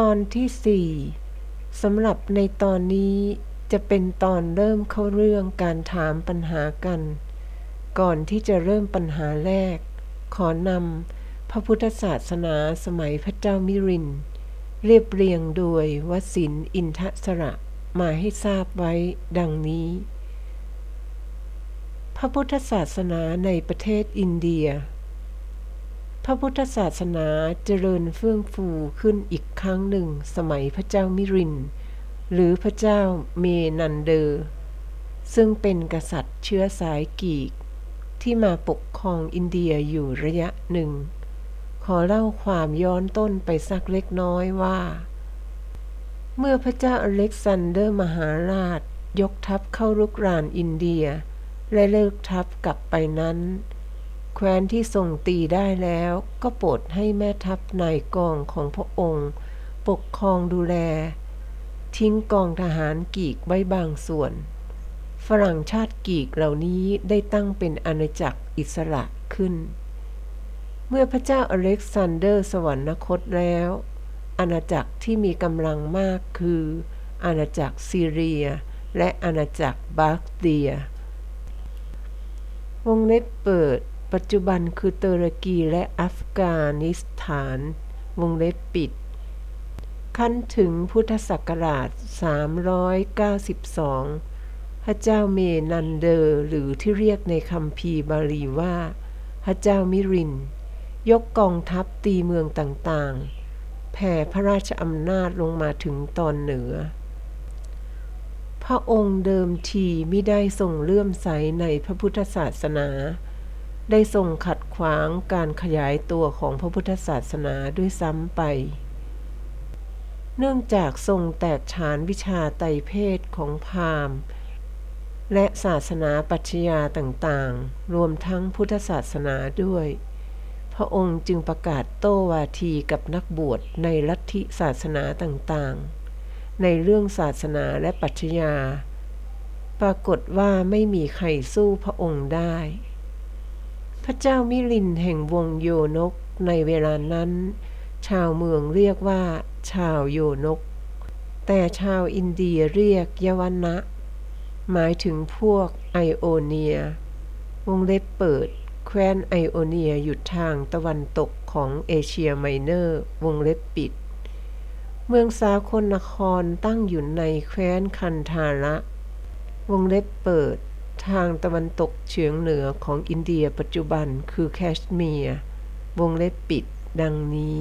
ตอนที่สี่สำหรับในตอนนี้จะเป็นตอนเริ่มเข้าเรื่องการถามปัญหากัน ก่อนที่จะเริ่มปัญหาแรก ขอนำพระพุทธศาสนาสมัยพระเจ้ามิริน เรียบเรียงโดยวสินอินทสระมาให้ทราบไว้ดังนี้ พระพุทธศาสนาในประเทศอินเดีย พระพุทธศาสนาเจริญเฟื่องฟูขึ้นอีกครั้งหนึ่งสมัยพระเจ้ามิลินท์ หรือพระเจ้าเมนันเดอร์ ซึ่งเป็นกษัตริย์เชื้อสายกรีก ที่มาปกครองอินเดียอยู่ระยะหนึ่ง ขอเล่าความย้อนต้นไปสักเล็กน้อยว่า เมื่อพระเจ้าอเล็กซานเดอร์มหาราช ยกทัพเข้ารุกรานอินเดีย และเลิกทัพกลับไปนั้น แคว้นที่ทรงตีได้แล้วก็โปรดให้แม่ทัพนายกองของพระองค์ ปกครองดูแล ทิ้งกองทหารกรีกไว้บางส่วน ฝรั่งชาติกรีกเหล่านี้ได้ตั้งเป็นอาณาจักรอิสระขึ้น เมื่อพระเจ้าอเล็กซานเดอร์สวรรคตแล้ว อาณาจักรที่มีกำลังมากคือ อาณาจักรซีเรีย และอาณาจักรบากเตรีย วงเล็บเปิด ปัจจุบันคือตุรกีและอัฟกานิสถาน วงเล็บปิด ครั้นถึงพุทธศักราช 392 พระเจ้าเมนันเดอร์หรือที่เรียกในคัมภีร์บาลีว่า พระเจ้ามิลินท์ ยกกองทัพตีเมืองต่างๆ แผ่พระราชอำนาจลงมาถึงตอนเหนือพระองค์เดิมทีไม่ได้ทรงเลื่อมใสในพระพุทธศาสนา ได้ทรงขัดขวางการขยายตัวของพระพุทธศาสนาด้วยซ้ำไป เนื่องจากทรงแตกฉานวิชาไตรเพศของพราหมณ์ และศาสนาปัชญาต่างๆ รวมทั้งพุทธศาสนาด้วย พระองค์จึงประกาศโต้วาทีกับนักบวชในลัทธิศาสนาต่างๆ ในเรื่องศาสนาและปัชญาปรากฏว่าไม่มีใครสู้พระองค์ได้ พระเจ้ามิลินแห่งวงโยนกในเวลานั้น ชาวเมืองเรียกว่า ชาวโยนก แต่ชาวอินเดียเรียกยวันนะ หมายถึงพวกไอโอเนีย วงเล็บเปิด แคว้นไอโอเนียอยู่ทางตะวันตกของเอเชียไมเนอร์ วงเล็บปิด เมืองสาคนนครตั้งอยู่ในแคว้นคันธาระ วงเล็บเปิด ทางตะวันตกเฉียงเหนือของอินเดียปัจจุบันคือแคชเมียร์วงเล็บปิดดังนี้